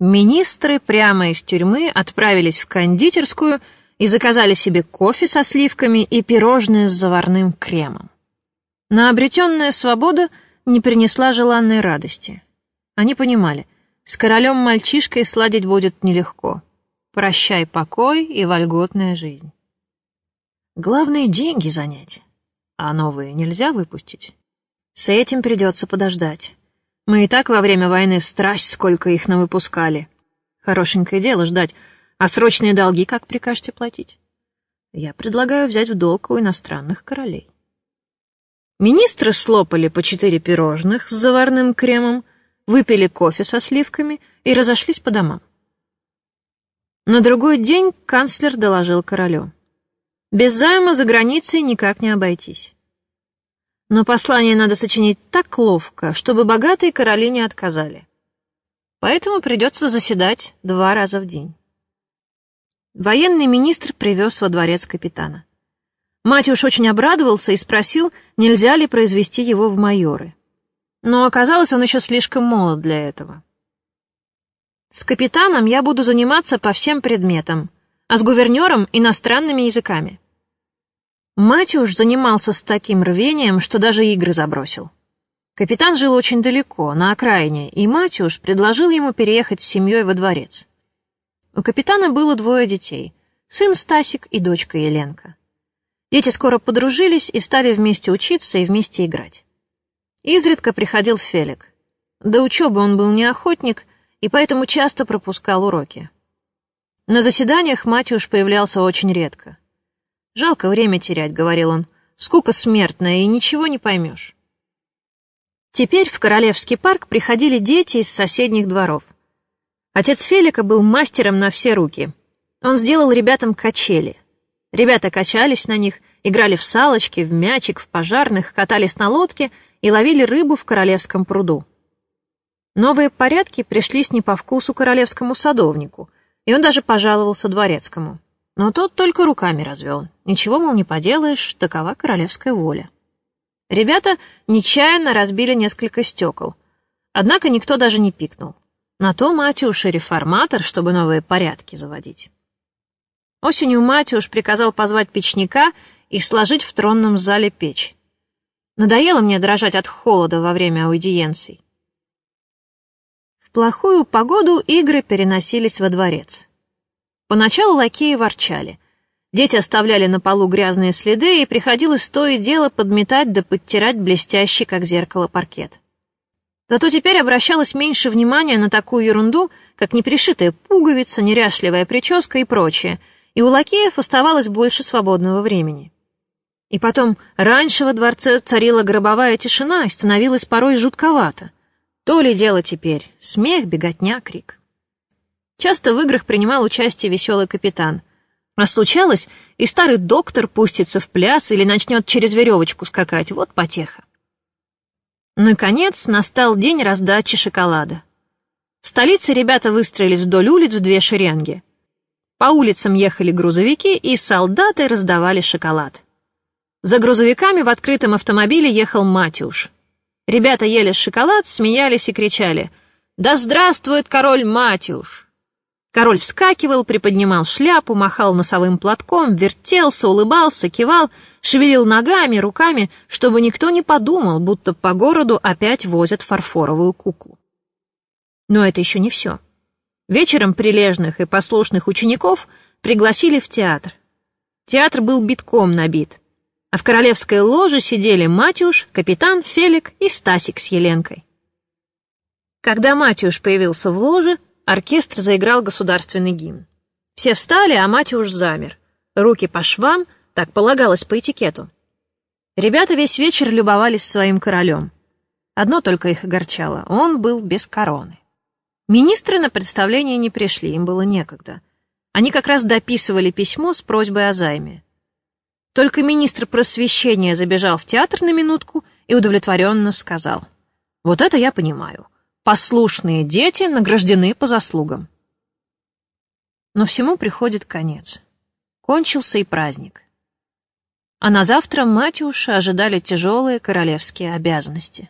Министры прямо из тюрьмы отправились в кондитерскую и заказали себе кофе со сливками и пирожные с заварным кремом. Но обретенная свобода не принесла желанной радости. Они понимали, с королем мальчишкой сладить будет нелегко. Прощай покой и вольготная жизнь. Главное — деньги занять, а новые нельзя выпустить. С этим придется подождать. Мы и так во время войны страсть сколько их навыпускали. Хорошенькое дело ждать, а срочные долги как прикажете платить? Я предлагаю взять в долг у иностранных королей. Министры слопали по четыре пирожных с заварным кремом, выпили кофе со сливками и разошлись по домам. На другой день канцлер доложил королю. Без займа за границей никак не обойтись. Но послание надо сочинить так ловко, чтобы богатые короли не отказали. Поэтому придется заседать два раза в день. Военный министр привез во дворец капитана. Матюш очень обрадовался и спросил, нельзя ли произвести его в майоры. Но оказалось, он еще слишком молод для этого. С капитаном я буду заниматься по всем предметам, а с гувернером — иностранными языками. Матюш занимался с таким рвением, что даже игры забросил. Капитан жил очень далеко, на окраине, и Матюш предложил ему переехать с семьей во дворец. У капитана было двое детей — сын Стасик и дочка Еленка. Дети скоро подружились и стали вместе учиться и вместе играть. Изредка приходил Фелик. До учебы он был неохотник и поэтому часто пропускал уроки. На заседаниях Матюш появлялся очень редко — «Жалко время терять», — говорил он. «Скука смертная, и ничего не поймешь». Теперь в Королевский парк приходили дети из соседних дворов. Отец Фелика был мастером на все руки. Он сделал ребятам качели. Ребята качались на них, играли в салочки, в мячик, в пожарных, катались на лодке и ловили рыбу в королевском пруду. Новые порядки пришлись не по вкусу королевскому садовнику, и он даже пожаловался дворецкому. Но тот только руками развел. Ничего, мол, не поделаешь, такова королевская воля. Ребята нечаянно разбили несколько стекол. Однако никто даже не пикнул. На то Матюш и реформатор, чтобы новые порядки заводить. Осенью Матюш приказал позвать печника и сложить в тронном зале печь. Надоело мне дрожать от холода во время аудиенций. В плохую погоду игры переносились во дворец. Поначалу лакеи ворчали. Дети оставляли на полу грязные следы, и приходилось то и дело подметать да подтирать блестящий, как зеркало, паркет. Зато теперь обращалось меньше внимания на такую ерунду, как непришитая пуговица, неряшливая прическа и прочее, и у лакеев оставалось больше свободного времени. И потом, раньше во дворце царила гробовая тишина и становилось порой жутковато. То ли дело теперь — смех, беготня, крик. Часто в играх принимал участие веселый капитан. А случалось, и старый доктор пустится в пляс или начнет через веревочку скакать. Вот потеха. Наконец настал день раздачи шоколада. В столице ребята выстроились вдоль улиц в две шеренги. По улицам ехали грузовики, и солдаты раздавали шоколад. За грузовиками в открытом автомобиле ехал Матюш. Ребята ели шоколад, смеялись и кричали «Да здравствует король Матюш!» Король вскакивал, приподнимал шляпу, махал носовым платком, вертелся, улыбался, кивал, шевелил ногами, руками, чтобы никто не подумал, будто по городу опять возят фарфоровую куклу. Но это еще не все. Вечером прилежных и послушных учеников пригласили в театр. Театр был битком набит, а в королевской ложе сидели Матюш, капитан, Фелик и Стасик с Еленкой. Когда Матюш появился в ложе, Оркестр заиграл государственный гимн. Все встали, а мать уж замер. Руки по швам, так полагалось по этикету. Ребята весь вечер любовались своим королем. Одно только их огорчало — он был без короны. Министры на представление не пришли, им было некогда. Они как раз дописывали письмо с просьбой о займе. Только министр просвещения забежал в театр на минутку и удовлетворенно сказал. «Вот это я понимаю. Послушные дети награждены по заслугам. Но всему приходит конец. Кончился и праздник. А на завтра Матюша ожидали тяжелые королевские обязанности.